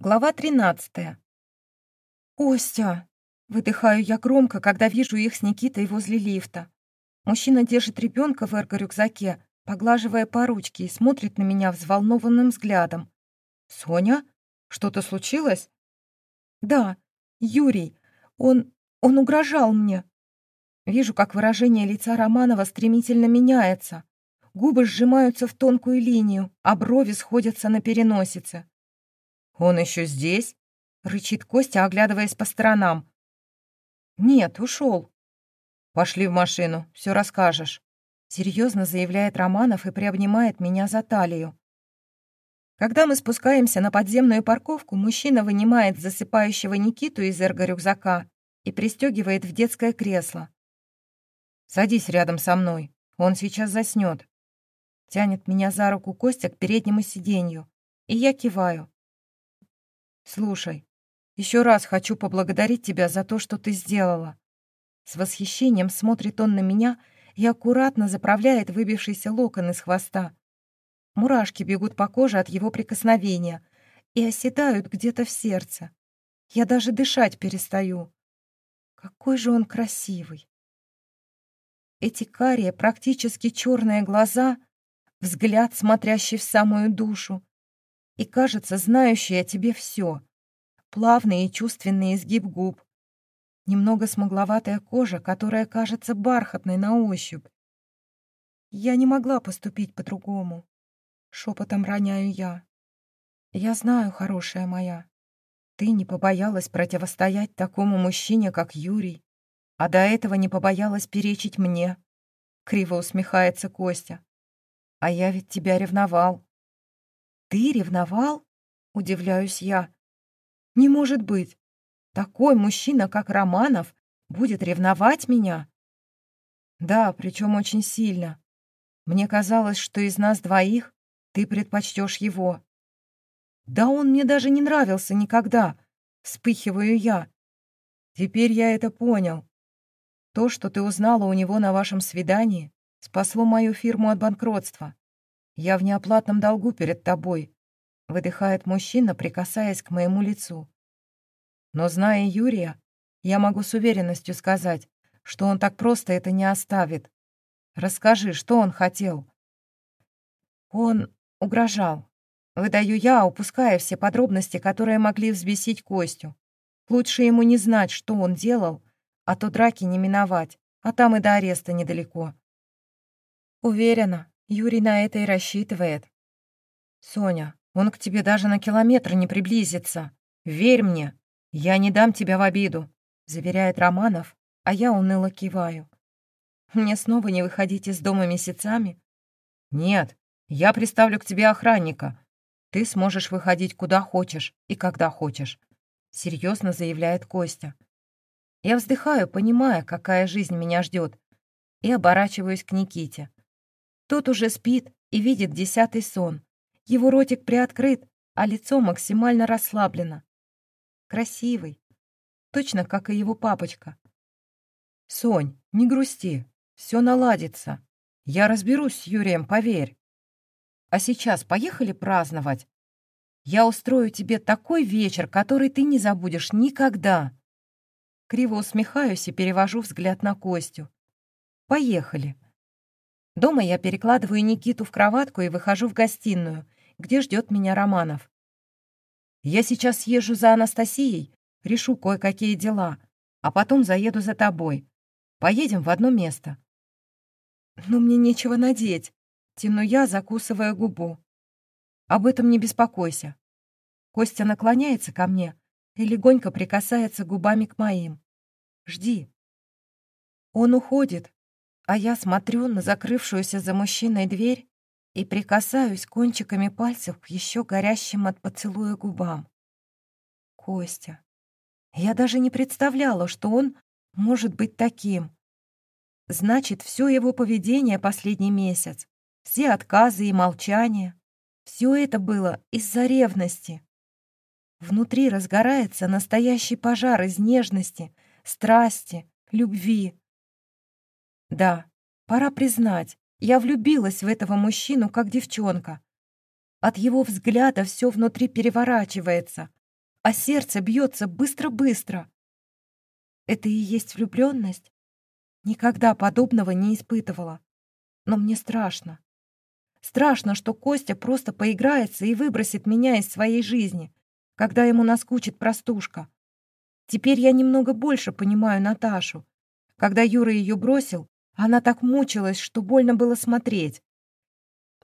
Глава 13. «Костя!» — выдыхаю я громко, когда вижу их с Никитой возле лифта. Мужчина держит ребенка в эрго-рюкзаке, поглаживая по ручке, и смотрит на меня взволнованным взглядом. «Соня? Что-то случилось?» «Да, Юрий. Он... он угрожал мне». Вижу, как выражение лица Романова стремительно меняется. Губы сжимаются в тонкую линию, а брови сходятся на переносице. «Он еще здесь?» — рычит Костя, оглядываясь по сторонам. «Нет, ушел». «Пошли в машину, все расскажешь», — серьезно заявляет Романов и приобнимает меня за талию. Когда мы спускаемся на подземную парковку, мужчина вынимает засыпающего Никиту из эрго-рюкзака и пристегивает в детское кресло. «Садись рядом со мной, он сейчас заснет. Тянет меня за руку Костя к переднему сиденью, и я киваю. «Слушай, еще раз хочу поблагодарить тебя за то, что ты сделала». С восхищением смотрит он на меня и аккуратно заправляет выбившийся локон из хвоста. Мурашки бегут по коже от его прикосновения и оседают где-то в сердце. Я даже дышать перестаю. Какой же он красивый. Эти карие, практически черные глаза, взгляд, смотрящий в самую душу, и, кажется, знающий о тебе все. Плавный и чувственный изгиб губ, немного смугловатая кожа, которая кажется бархатной на ощупь. Я не могла поступить по-другому. Шепотом роняю я. Я знаю, хорошая моя, ты не побоялась противостоять такому мужчине, как Юрий, а до этого не побоялась перечить мне. Криво усмехается Костя. А я ведь тебя ревновал. «Ты ревновал?» — удивляюсь я. «Не может быть! Такой мужчина, как Романов, будет ревновать меня?» «Да, причем очень сильно. Мне казалось, что из нас двоих ты предпочтешь его». «Да он мне даже не нравился никогда!» — вспыхиваю я. «Теперь я это понял. То, что ты узнала у него на вашем свидании, спасло мою фирму от банкротства. «Я в неоплатном долгу перед тобой», — выдыхает мужчина, прикасаясь к моему лицу. «Но зная Юрия, я могу с уверенностью сказать, что он так просто это не оставит. Расскажи, что он хотел?» «Он угрожал. Выдаю я, упуская все подробности, которые могли взбесить Костю. Лучше ему не знать, что он делал, а то драки не миновать, а там и до ареста недалеко. Уверена, Юрий на это и рассчитывает. Соня, он к тебе даже на километр не приблизится. Верь мне, я не дам тебя в обиду, заверяет Романов, а я уныло киваю. Мне снова не выходить из дома месяцами? Нет, я приставлю к тебе охранника. Ты сможешь выходить куда хочешь и когда хочешь, серьезно заявляет Костя. Я вздыхаю, понимая, какая жизнь меня ждет, и оборачиваюсь к Никите. Тот уже спит и видит десятый сон. Его ротик приоткрыт, а лицо максимально расслаблено. Красивый. Точно, как и его папочка. «Сонь, не грусти. Все наладится. Я разберусь с Юрием, поверь. А сейчас поехали праздновать. Я устрою тебе такой вечер, который ты не забудешь никогда». Криво усмехаюсь и перевожу взгляд на Костю. «Поехали». Дома я перекладываю Никиту в кроватку и выхожу в гостиную, где ждет меня Романов. Я сейчас съезжу за Анастасией, решу кое-какие дела, а потом заеду за тобой. Поедем в одно место. Но мне нечего надеть. Тяну я, закусывая губу. Об этом не беспокойся. Костя наклоняется ко мне и легонько прикасается губами к моим. Жди. Он уходит, а я смотрю на закрывшуюся за мужчиной дверь и прикасаюсь кончиками пальцев к еще горящим от поцелуя губам. Костя. Я даже не представляла, что он может быть таким. Значит, все его поведение последний месяц, все отказы и молчания, все это было из-за ревности. Внутри разгорается настоящий пожар из нежности, страсти, любви. Да, пора признать, я влюбилась в этого мужчину, как девчонка. От его взгляда все внутри переворачивается, а сердце бьется быстро-быстро. Это и есть влюбленность? Никогда подобного не испытывала. Но мне страшно. Страшно, что Костя просто поиграется и выбросит меня из своей жизни, когда ему наскучит простушка. Теперь я немного больше понимаю Наташу. Когда Юра ее бросил, она так мучилась, что больно было смотреть.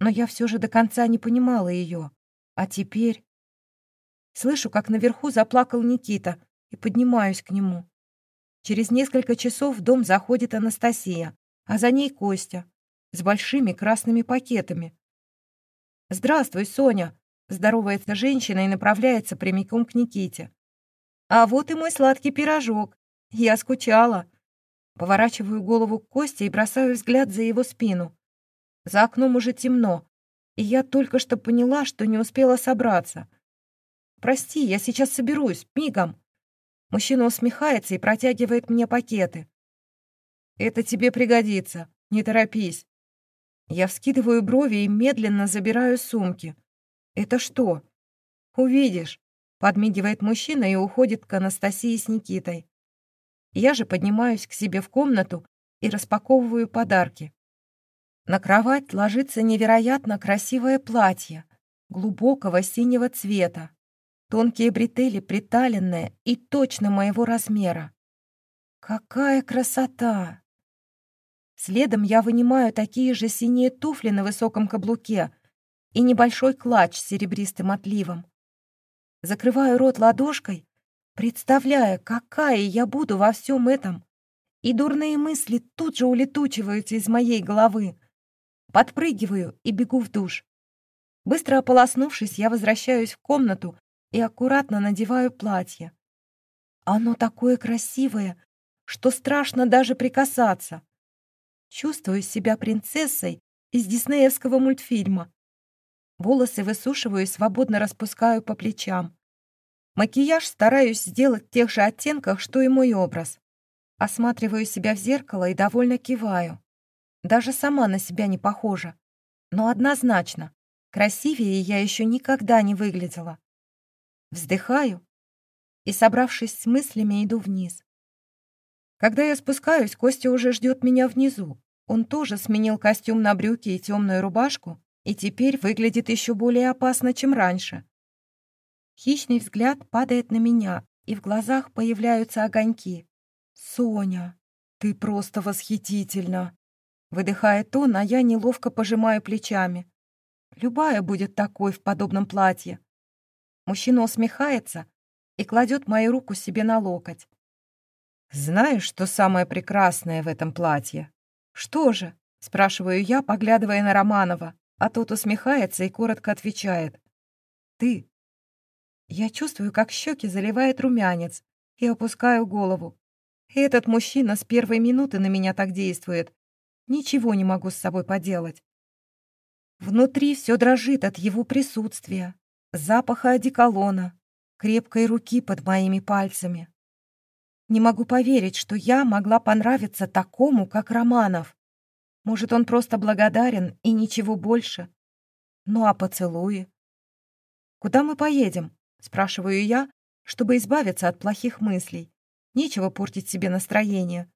Но я все же до конца не понимала ее. А теперь... Слышу, как наверху заплакал Никита, и поднимаюсь к нему. Через несколько часов в дом заходит Анастасия, а за ней Костя с большими красными пакетами. «Здравствуй, Соня!» — здоровается женщина и направляется прямиком к Никите. «А вот и мой сладкий пирожок. Я скучала». Поворачиваю голову к Косте и бросаю взгляд за его спину. За окном уже темно, и я только что поняла, что не успела собраться. «Прости, я сейчас соберусь, мигом». Мужчина усмехается и протягивает мне пакеты. «Это тебе пригодится, не торопись». Я вскидываю брови и медленно забираю сумки. «Это что?» «Увидишь», — подмигивает мужчина и уходит к Анастасии с Никитой. Я же поднимаюсь к себе в комнату и распаковываю подарки. На кровать ложится невероятно красивое платье глубокого синего цвета. Тонкие бретели приталенные и точно моего размера. Какая красота! Следом я вынимаю такие же синие туфли на высоком каблуке и небольшой клатч с серебристым отливом. Закрываю рот ладошкой, представляя, какая я буду во всем этом. И дурные мысли тут же улетучиваются из моей головы. Подпрыгиваю и бегу в душ. Быстро ополоснувшись, я возвращаюсь в комнату и аккуратно надеваю платье. Оно такое красивое, что страшно даже прикасаться. Чувствую себя принцессой из диснеевского мультфильма. Волосы высушиваю и свободно распускаю по плечам. Макияж стараюсь сделать в тех же оттенках, что и мой образ. Осматриваю себя в зеркало и довольно киваю. Даже сама на себя не похожа. Но однозначно, красивее я еще никогда не выглядела. Вздыхаю и, собравшись с мыслями, иду вниз. Когда я спускаюсь, Костя уже ждет меня внизу. Он тоже сменил костюм на брюки и темную рубашку и теперь выглядит еще более опасно, чем раньше. Хищный взгляд падает на меня, и в глазах появляются огоньки. «Соня, ты просто восхитительна!» Выдыхает он, а я неловко пожимаю плечами. Любая будет такой в подобном платье. Мужчина усмехается и кладет мою руку себе на локоть. «Знаешь, что самое прекрасное в этом платье?» «Что же?» — спрашиваю я, поглядывая на Романова, а тот усмехается и коротко отвечает. «Ты». Я чувствую, как щеки заливает румянец, и опускаю голову. Этот мужчина с первой минуты на меня так действует. Ничего не могу с собой поделать. Внутри все дрожит от его присутствия, запаха одеколона, крепкой руки под моими пальцами. Не могу поверить, что я могла понравиться такому, как Романов. Может, он просто благодарен и ничего больше. Ну а поцелуи? «Куда мы поедем?» — спрашиваю я, чтобы избавиться от плохих мыслей. Нечего портить себе настроение.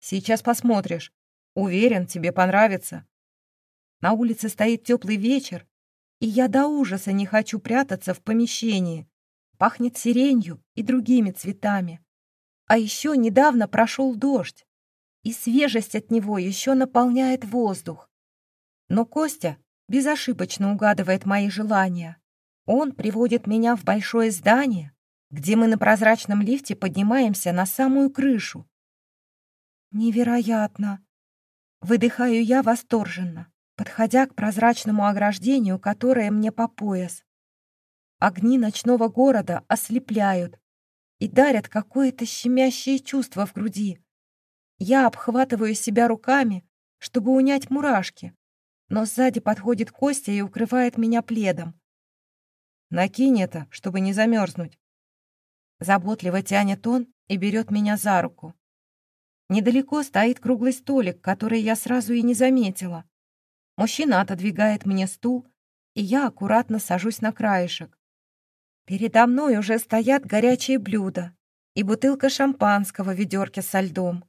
«Сейчас посмотришь. Уверен, тебе понравится». На улице стоит теплый вечер, и я до ужаса не хочу прятаться в помещении. Пахнет сиренью и другими цветами. А еще недавно прошел дождь, и свежесть от него еще наполняет воздух. Но Костя безошибочно угадывает мои желания. Он приводит меня в большое здание, где мы на прозрачном лифте поднимаемся на самую крышу. Невероятно! Выдыхаю я восторженно, подходя к прозрачному ограждению, которое мне по пояс. Огни ночного города ослепляют, и дарят какое-то щемящее чувство в груди. Я обхватываю себя руками, чтобы унять мурашки, но сзади подходит Костя и укрывает меня пледом. «Накинь это, чтобы не замерзнуть». Заботливо тянет он и берет меня за руку. Недалеко стоит круглый столик, который я сразу и не заметила. Мужчина отодвигает мне стул, и я аккуратно сажусь на краешек. Передо мной уже стоят горячие блюда и бутылка шампанского в ведерке со льдом.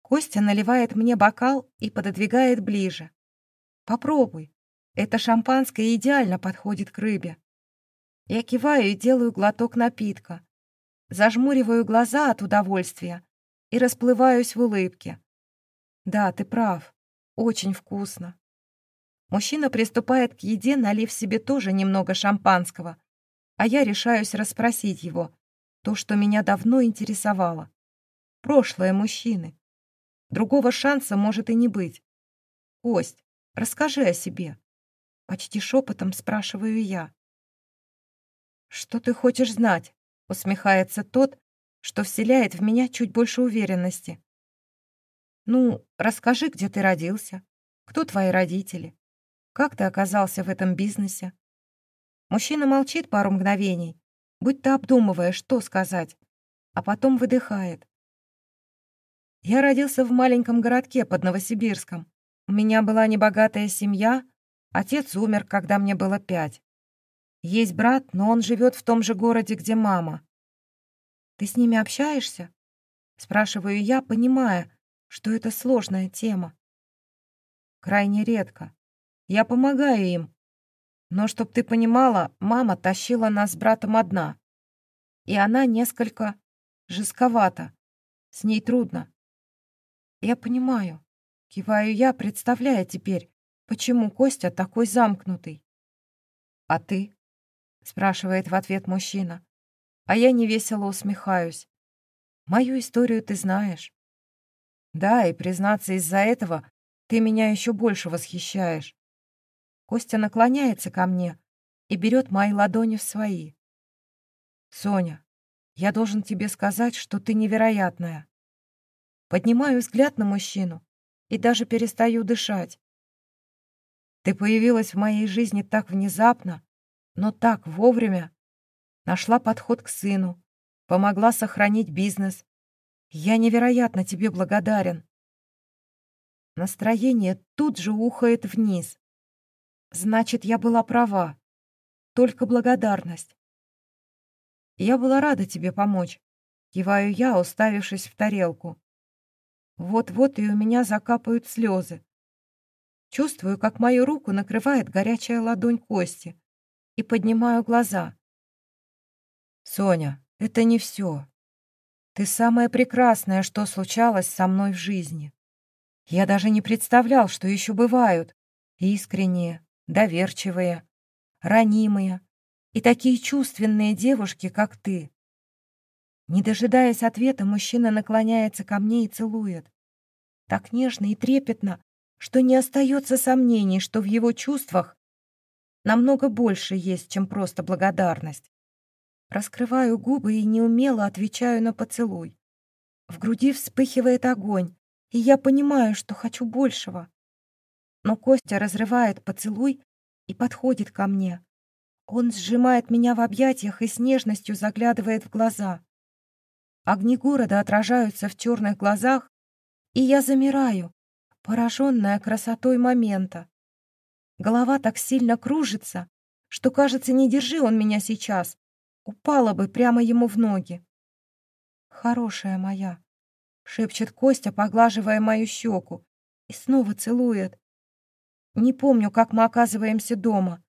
Костя наливает мне бокал и пододвигает ближе. «Попробуй. Это шампанское идеально подходит к рыбе». Я киваю и делаю глоток напитка. Зажмуриваю глаза от удовольствия и расплываюсь в улыбке. «Да, ты прав. Очень вкусно». Мужчина приступает к еде, налив себе тоже немного шампанского, а я решаюсь расспросить его, то, что меня давно интересовало. Прошлое мужчины. Другого шанса может и не быть. Кость, расскажи о себе. Почти шепотом спрашиваю я. «Что ты хочешь знать?» — усмехается тот, что вселяет в меня чуть больше уверенности. «Ну, расскажи, где ты родился, кто твои родители, как ты оказался в этом бизнесе?» Мужчина молчит пару мгновений, будто обдумывая, что сказать, а потом выдыхает. Я родился в маленьком городке под Новосибирском. У меня была небогатая семья, отец умер, когда мне было пять. Есть брат, но он живет в том же городе, где мама. Ты с ними общаешься? Спрашиваю я, понимая, что это сложная тема. Крайне редко. Я помогаю им. Но, чтоб ты понимала, мама тащила нас с братом одна. И она несколько жестковата. С ней трудно. Я понимаю. Киваю я, представляя теперь, почему Костя такой замкнутый. А ты? Спрашивает в ответ мужчина. А я невесело усмехаюсь. Мою историю ты знаешь. Да, и признаться из-за этого ты меня еще больше восхищаешь. Костя наклоняется ко мне и берет мои ладони в свои. Соня, я должен тебе сказать, что ты невероятная. Поднимаю взгляд на мужчину и даже перестаю дышать. Ты появилась в моей жизни так внезапно, но так вовремя. Нашла подход к сыну, помогла сохранить бизнес. Я невероятно тебе благодарен. Настроение тут же ухает вниз. Значит, я была права. Только благодарность. Я была рада тебе помочь. Киваю я, уставившись в тарелку. Вот-вот и у меня закапают слезы. Чувствую, как мою руку накрывает горячая ладонь Кости, и поднимаю глаза. «Соня, это не все. Ты самое прекрасное, что случалось со мной в жизни. Я даже не представлял, что еще бывают искренние, доверчивые, ранимые и такие чувственные девушки, как ты. Не дожидаясь ответа, мужчина наклоняется ко мне и целует. Так нежно и трепетно, что не остается сомнений, что в его чувствах намного больше есть, чем просто благодарность. Раскрываю губы и неумело отвечаю на поцелуй. В груди вспыхивает огонь, и я понимаю, что хочу большего. Но Костя разрывает поцелуй и подходит ко мне. Он сжимает меня в объятиях и с нежностью заглядывает в глаза. Огни города отражаются в черных глазах, и я замираю, пораженная красотой момента. Голова так сильно кружится, что, кажется, не держи он меня сейчас, упала бы прямо ему в ноги. «Хорошая моя», — шепчет Костя, поглаживая мою щеку, и снова целует. Не помню, как мы оказываемся дома.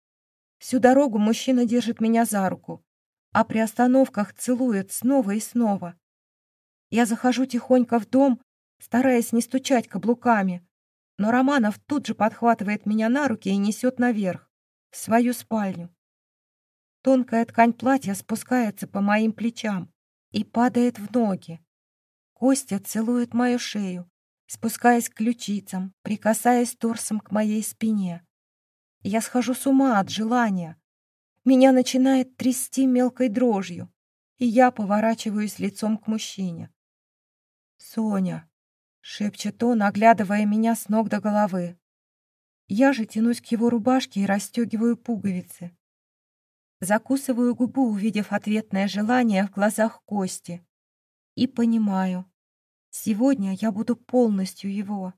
Всю дорогу мужчина держит меня за руку, а при остановках целует снова и снова. Я захожу тихонько в дом, стараясь не стучать каблуками, но Романов тут же подхватывает меня на руки и несет наверх, в свою спальню. Тонкая ткань платья спускается по моим плечам и падает в ноги. Костя целует мою шею, спускаясь к ключицам, прикасаясь торсом к моей спине. Я схожу с ума от желания. Меня начинает трясти мелкой дрожью, и я поворачиваюсь лицом к мужчине. «Соня», — шепчет он, оглядывая меня с ног до головы. Я же тянусь к его рубашке и расстегиваю пуговицы. Закусываю губу, увидев ответное желание в глазах Кости. И понимаю, Сегодня я буду полностью его.